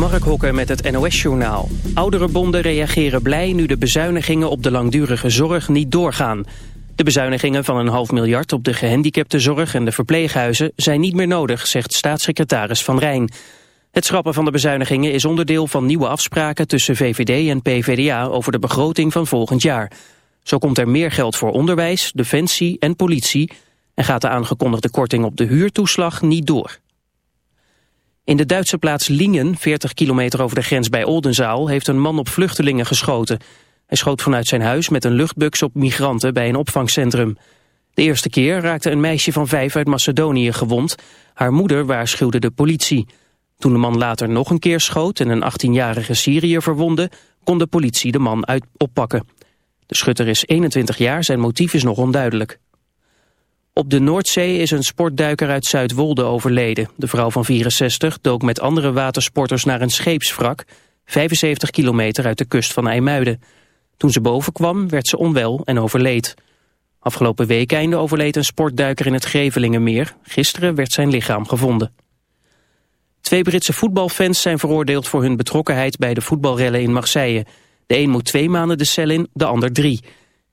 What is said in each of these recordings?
Mark Hokker met het NOS-journaal. Oudere bonden reageren blij nu de bezuinigingen op de langdurige zorg niet doorgaan. De bezuinigingen van een half miljard op de gehandicaptenzorg en de verpleeghuizen zijn niet meer nodig, zegt staatssecretaris Van Rijn. Het schrappen van de bezuinigingen is onderdeel van nieuwe afspraken tussen VVD en PVDA over de begroting van volgend jaar. Zo komt er meer geld voor onderwijs, defensie en politie en gaat de aangekondigde korting op de huurtoeslag niet door. In de Duitse plaats Lingen, 40 kilometer over de grens bij Oldenzaal, heeft een man op vluchtelingen geschoten. Hij schoot vanuit zijn huis met een luchtbux op migranten bij een opvangcentrum. De eerste keer raakte een meisje van vijf uit Macedonië gewond. Haar moeder waarschuwde de politie. Toen de man later nog een keer schoot en een 18-jarige Syriër verwonde, kon de politie de man uit oppakken. De schutter is 21 jaar, zijn motief is nog onduidelijk. Op de Noordzee is een sportduiker uit Zuidwolde overleden. De vrouw van 64 dook met andere watersporters naar een scheepswrak... 75 kilometer uit de kust van IJmuiden. Toen ze boven kwam werd ze onwel en overleed. Afgelopen weekende overleed een sportduiker in het Grevelingenmeer. Gisteren werd zijn lichaam gevonden. Twee Britse voetbalfans zijn veroordeeld voor hun betrokkenheid bij de voetbalrellen in Marseille. De een moet twee maanden de cel in, de ander drie.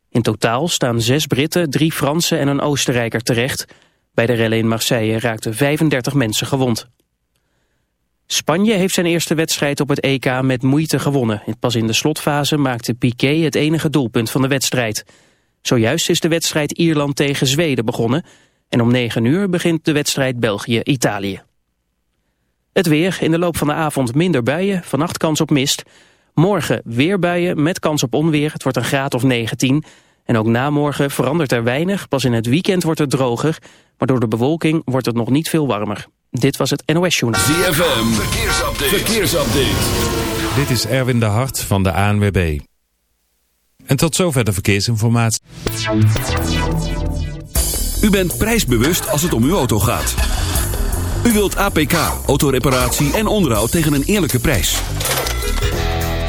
In totaal staan zes Britten, drie Fransen en een Oostenrijker terecht. Bij de rellen in Marseille raakten 35 mensen gewond. Spanje heeft zijn eerste wedstrijd op het EK met moeite gewonnen. Pas in de slotfase maakte Piqué het enige doelpunt van de wedstrijd. Zojuist is de wedstrijd Ierland tegen Zweden begonnen... en om 9 uur begint de wedstrijd België-Italië. Het weer, in de loop van de avond minder buien, vannacht kans op mist... Morgen weer buien met kans op onweer. Het wordt een graad of 19. En ook na morgen verandert er weinig. Pas in het weekend wordt het droger. Maar door de bewolking wordt het nog niet veel warmer. Dit was het NOS Journal. ZFM, verkeersupdate. verkeersupdate. Dit is Erwin de Hart van de ANWB. En tot zover de verkeersinformatie. U bent prijsbewust als het om uw auto gaat. U wilt APK, autoreparatie en onderhoud tegen een eerlijke prijs.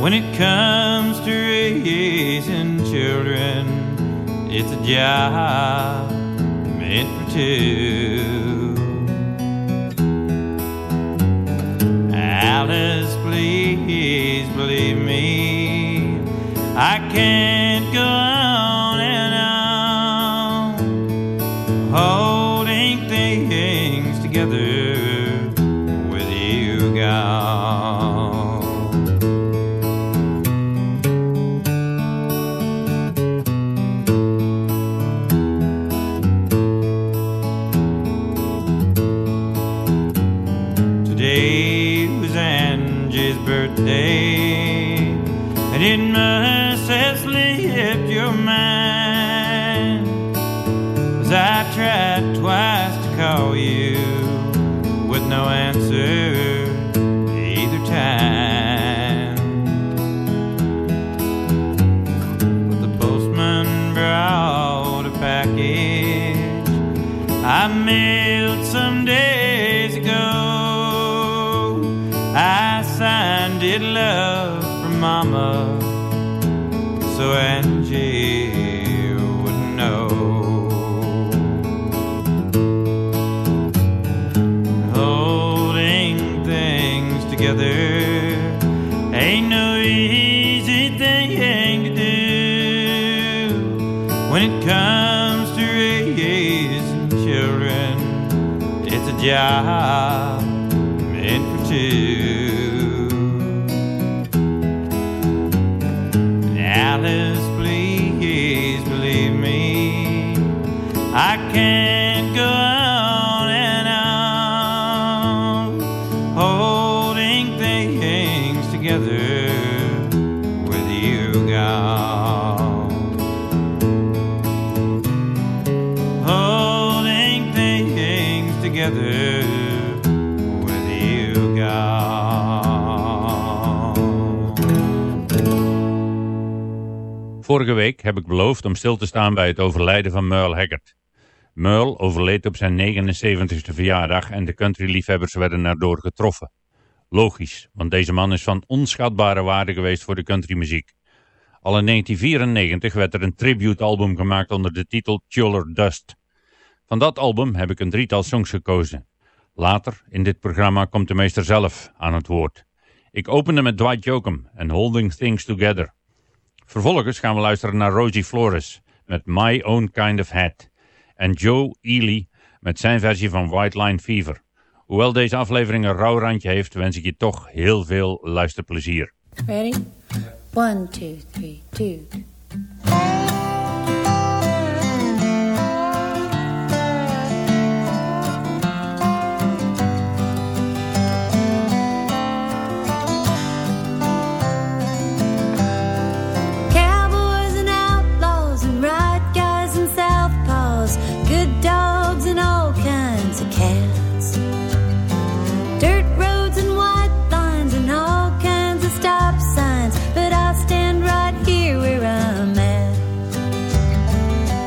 when it comes to raising children it's a job meant for two. Alice please believe me With you together with you. Vorige week heb ik beloofd om stil te staan bij het overlijden van Merle Haggard. Merle overleed op zijn 79ste verjaardag en de countryliefhebbers werden erdoor getroffen. Logisch, want deze man is van onschatbare waarde geweest voor de countrymuziek. Al in 1994 werd er een tributealbum gemaakt onder de titel Chuller Dust. Van dat album heb ik een drietal songs gekozen. Later in dit programma komt de meester zelf aan het woord. Ik opende met Dwight Yoakam en Holding Things Together. Vervolgens gaan we luisteren naar Rosie Flores met My Own Kind of Hat en Joe Ely met zijn versie van White Line Fever. Hoewel deze aflevering een rauw randje heeft, wens ik je toch heel veel luisterplezier. Ready? One, two, three, two.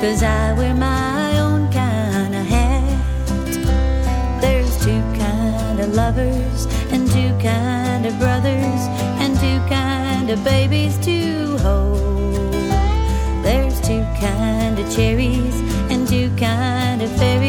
Cause I wear my own kind of hat. There's two kind of lovers and two kind of brothers and two kind of babies to hold. There's two kind of cherries and two kind of fairies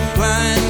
years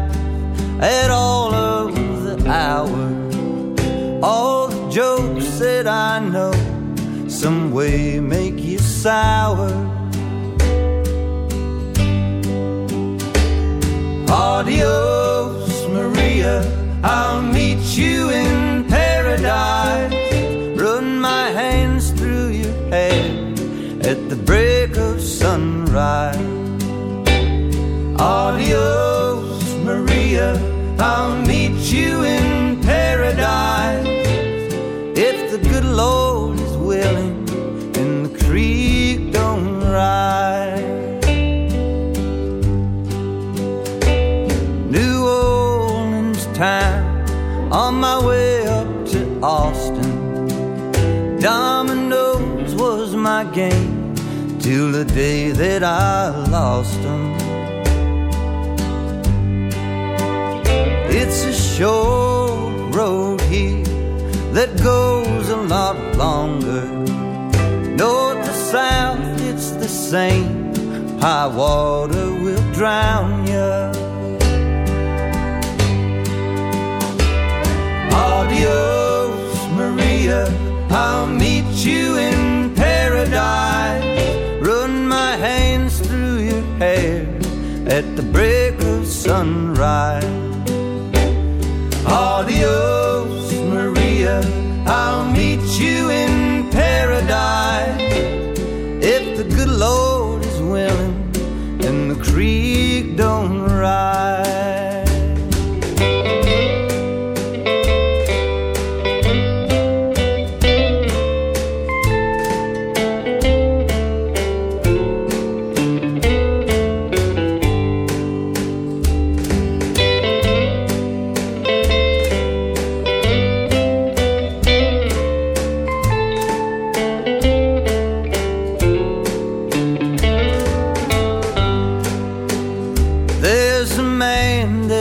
at all of the hours, all the jokes that I know some way make you sour. Adios, Maria. I'll meet you in the day that I lost them. It's a short road here that goes a lot longer. North to south, it's the same. High water will drown you. Adios, Maria. I'll sunrise.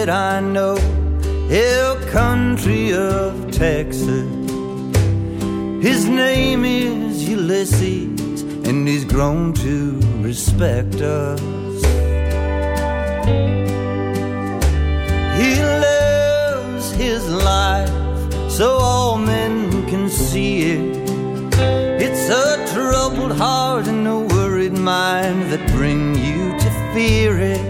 That I know, hill country of Texas. His name is Ulysses, and he's grown to respect us. He lives his life so all men can see it. It's a troubled heart and a worried mind that bring you to fear it.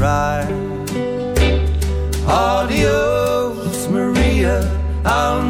Sunrise. Adios, Maria. I'll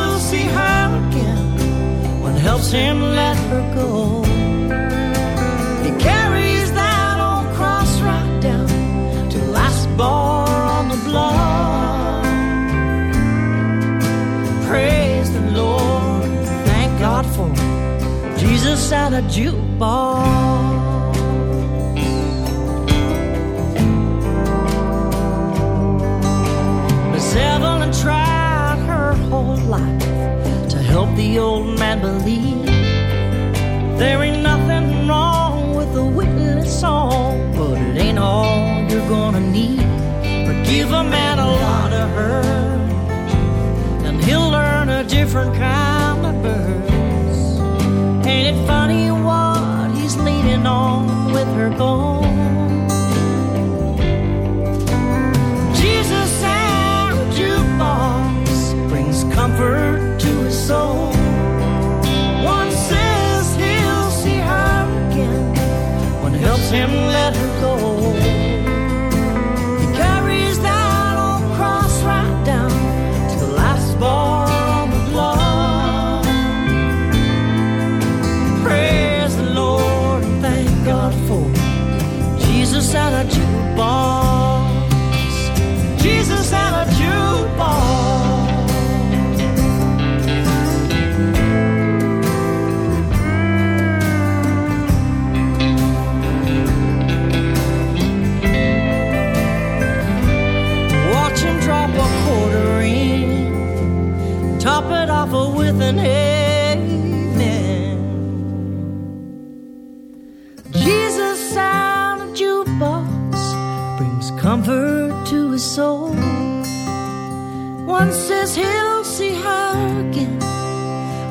see her again, one helps him let her go. He carries that old cross right down to last bar on the block. Praise the Lord, thank God for Jesus and a jukebox. Believe there ain't nothing wrong with a witness song, but it ain't all you're gonna need. But give a man a lot of hurt, and he'll learn a different kind of birds. Ain't it funny what he's leaning on with her gone? him let her go. He carries that old cross right down to the last bar on the block. Praise the Lord and thank God for Jesus at a jukebox. in. Jesus sound of jukebox brings comfort to his soul. One says he'll see her again.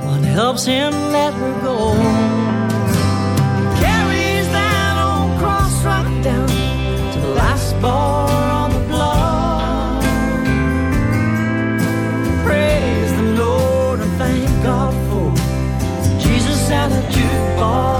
One helps him let her go. gone.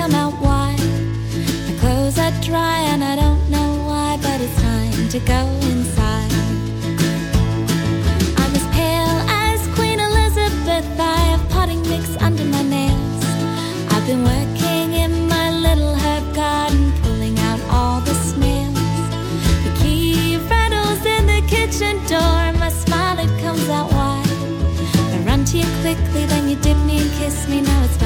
come out wide. The clothes are dry and I don't know why, but it's time to go inside. I'm as pale as Queen Elizabeth. I have potting mix under my nails. I've been working in my little herb garden, pulling out all the snails. The key rattles in the kitchen door, my smile it comes out wide. I run to you quickly, then you dip me and kiss me. Now it's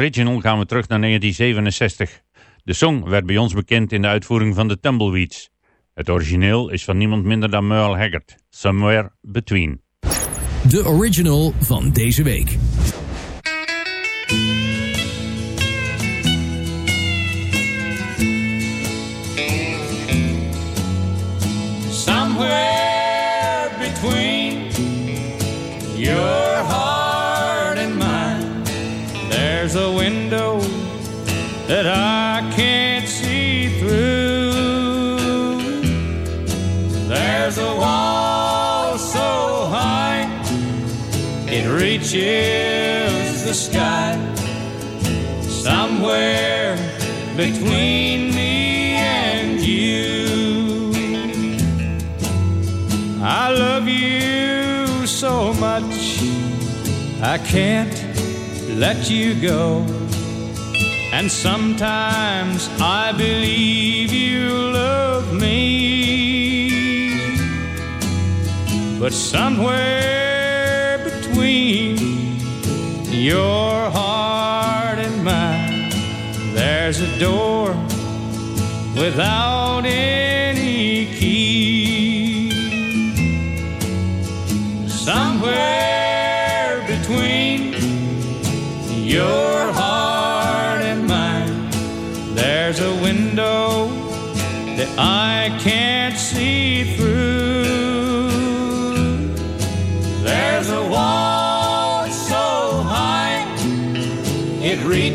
original gaan we terug naar 1967. De song werd bij ons bekend in de uitvoering van de Tumbleweeds. Het origineel is van niemand minder dan Merle Haggard, Somewhere Between. De original van deze week. Somewhere reaches the sky. Somewhere between me and you. I love you so much, I can't let you go. And sometimes I believe you love me. But somewhere between your heart and mine, there's a door without any key. Somewhere between your heart and mine, there's a window that I can't see through.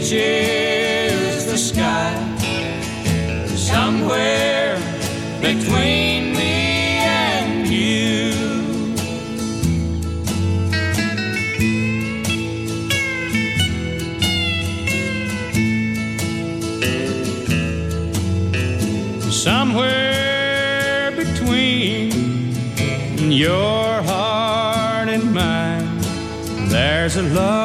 Reaches the sky. Somewhere between me and you. somewhere between your heart and mine. There's a love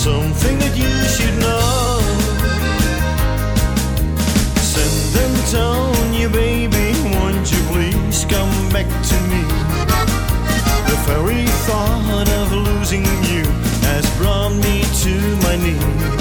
Something that you should know. San Antonio, baby, won't you please come back to me? The very thought of losing you has brought me to my knees.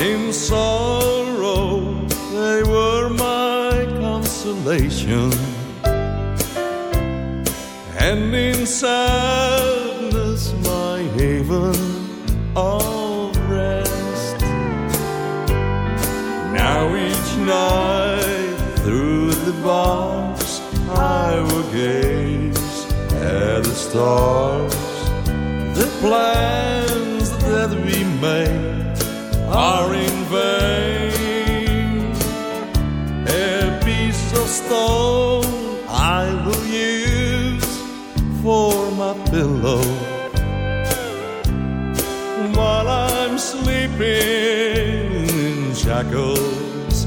in sorrow, they were my consolation. And in sadness, my haven of rest. Now each night through the bars, I will gaze at the stars, the plans that we made are in vain. A piece of stone I will use for my pillow while I'm sleeping in shackles.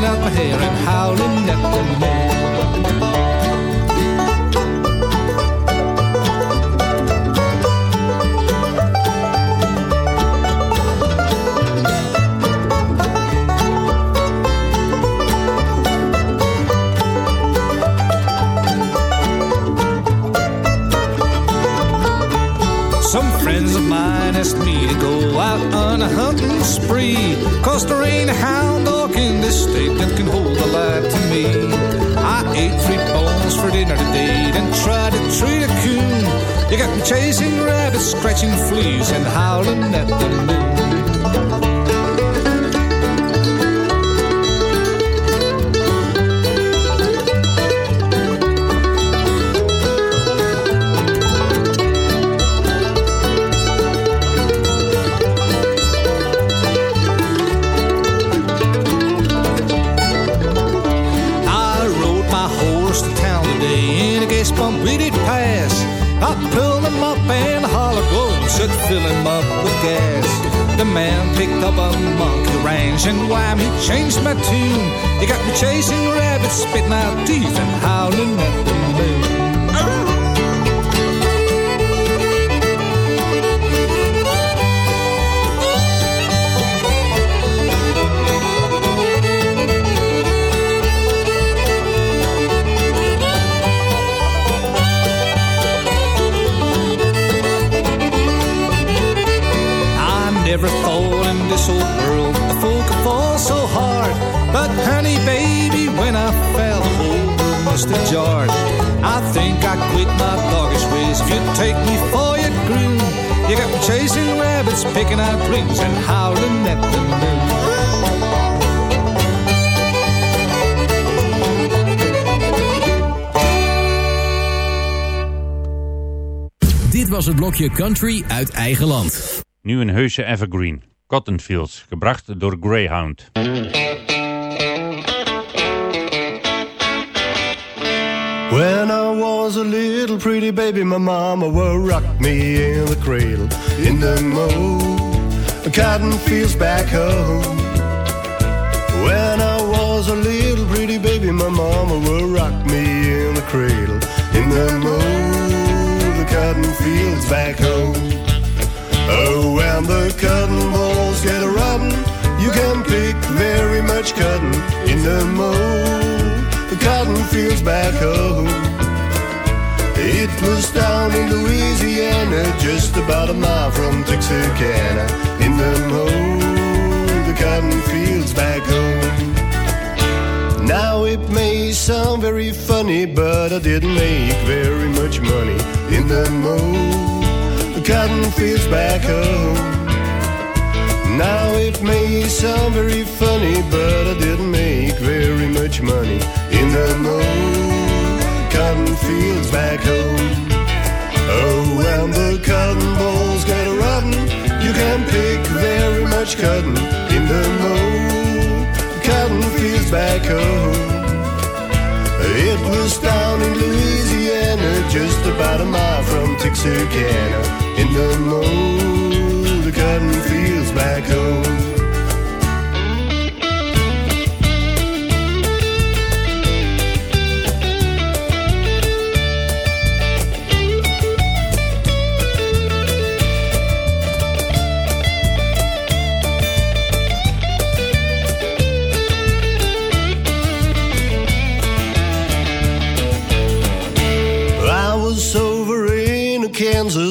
my hair and howling. Some friends of mine asked me to go out on a hunting spree, cause there ain't a house chasing rabbits, scratching fleas, and howling at the spit my teeth and howling was het blokje Country uit eigen land. Nu een heuse evergreen. Cotton Fields, gebracht door Greyhound. When I was a little pretty baby, my mama would rock me in the cradle in the mow cotton fields back home. When I was a little pretty baby, my mama would rock me in the cradle in the mow the cotton fields back home. Oh, when the cotton balls get rotten, you can pick very much cotton in the mow the cotton fields back home. It was down in Louisiana, just about a mile from Texarkana. In the mow, the cotton fields back home. Now it may sound very funny, but I didn't make very much money in the mow, the cotton fields back home. Now it may sound very funny, but I didn't make very much money in the mow cotton fields back home. Oh, when the cotton balls get rotten, you can't pick very much cotton in the mow back home. It was down in Louisiana, just about a mile from Texarkana, in the mow the cotton fields back home.